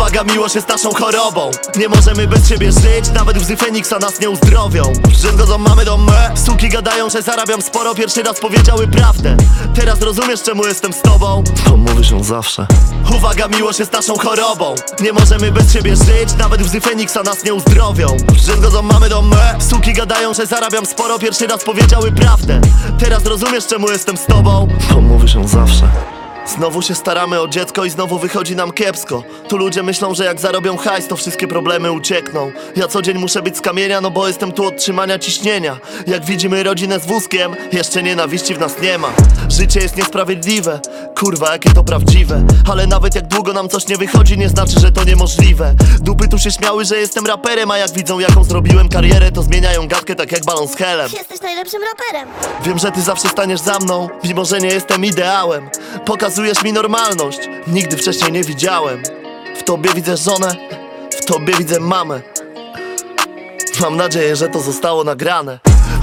Uwaga, miłość jest naszą chorobą. Nie możemy bez siebie żyć, nawet łzy Feniksa nas nie uzdrowią. Rzęgodzą mamy do me Suki gadają, że zarabiam sporo. Pierwszy raz powiedziały prawdę. Teraz rozumiesz, czemu jestem z tobą? To mówisz ją zawsze. Uwaga, miłość jest naszą chorobą. Nie możemy bez siebie żyć, nawet łzy Feniksa nas nie uzdrowią. Rzęgodzą mamy do me Suki gadają, że zarabiam sporo. Pierwszy raz powiedziały prawdę. Teraz rozumiesz, czemu jestem z tobą? To mówisz ją zawsze Znowu się staramy o dziecko i znowu wychodzi nam kiepsko. Tu ludzie myślą, że jak zarobią hajs, to wszystkie problemy uciekną. Ja co dzień muszę być z kamienia, no bo jestem tu od trzymania ciśnienia. Jak widzimy rodzinę z wózkiem, jeszcze nienawiści w nas nie ma. Życie jest niesprawiedliwe, kurwa jakie to prawdziwe. Ale nawet jak długo nam coś nie wychodzi, nie znaczy, że to niemożliwe. Dupy tu się śmiały, że jestem raperem, a jak widzą jaką zrobiłem karierę To zmieniają gadkę tak jak balon z helem. Jesteś najlepszym raperem. Wiem, że ty zawsze staniesz za mną, mimo że nie jestem ideałem. Pokazujesz mi normalność, nigdy wcześniej nie widziałem. W tobie widzę żonę, w tobie widzę mamę. Mam nadzieję, że to zostało nagrane.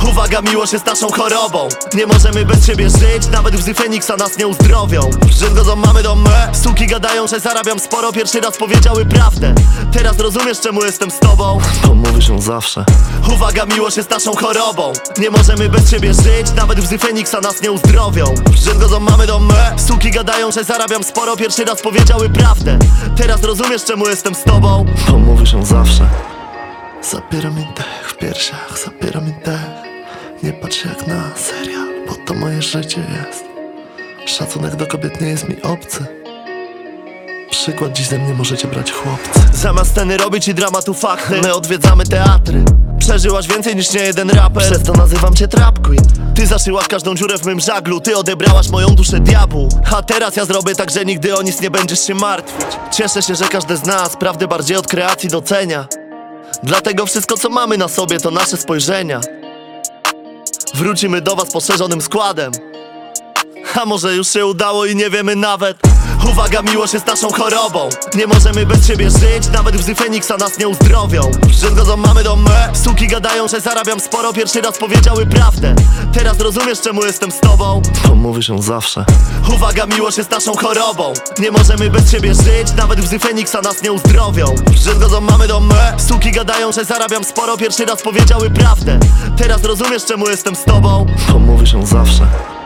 Uwaga, miłość jest naszą chorobą Nie możemy bez siebie żyć, nawet łzy Feniksa nas nie uzdrowią Rzęgodzą mamy do me Suki gadają, że zarabiam sporo Pierwszy raz powiedziały prawdę Teraz rozumiesz, czemu jestem z tobą? To mówisz ją zawsze Uwaga, miłość jest naszą chorobą Nie możemy bez siebie żyć, nawet łzy Feniksa nas nie uzdrowią Rzęgodzą mamy do me Suki gadają, że zarabiam sporo Pierwszy raz powiedziały prawdę. Teraz rozumiesz, czemu jestem z tobą? To mówisz ją zawsze. Zabiera mi dech w piersiach, zabiera mi dech. Nie patrz jak na serial, bo to moje życie jest. Szacunek do kobiet nie jest mi obcy. Przykład dziś ze mnie możecie brać chłopcy. Zamiast sceny robić i dramatu fakty. My odwiedzamy teatry Przeżyłaś więcej niż nie jeden raper. Przez to nazywam cię Trap Queen. Ty zaszyłaś każdą dziurę w mym żaglu Ty odebrałaś moją duszę diabłu. A teraz ja zrobię tak, że nigdy o nic nie będziesz się martwić. Cieszę się, że każdy z nas prawdę bardziej od kreacji docenia. Dlatego wszystko co mamy na sobie to nasze spojrzenia. Wrócimy do was poszerzonym składem. A może już się udało i nie wiemy nawet Uwaga, miłość jest naszą chorobą. Nie możemy bez siebie żyć, nawet łzy Feniksa nas nie uzdrowią. Rzęgodzą mamy do me Suki gadają, że zarabiam sporo. Pierwszy raz powiedziały prawdę. Teraz rozumiesz, czemu jestem z tobą? To mówisz ją zawsze. Uwaga, miłość jest naszą chorobą. Nie możemy bez siebie żyć, nawet łzy Feniksa nas nie uzdrowią. Rzęgodzą mamy do me Suki gadają, że zarabiam sporo. Pierwszy raz powiedziały prawdę. Teraz rozumiesz, czemu jestem z tobą? To mówisz ją zawsze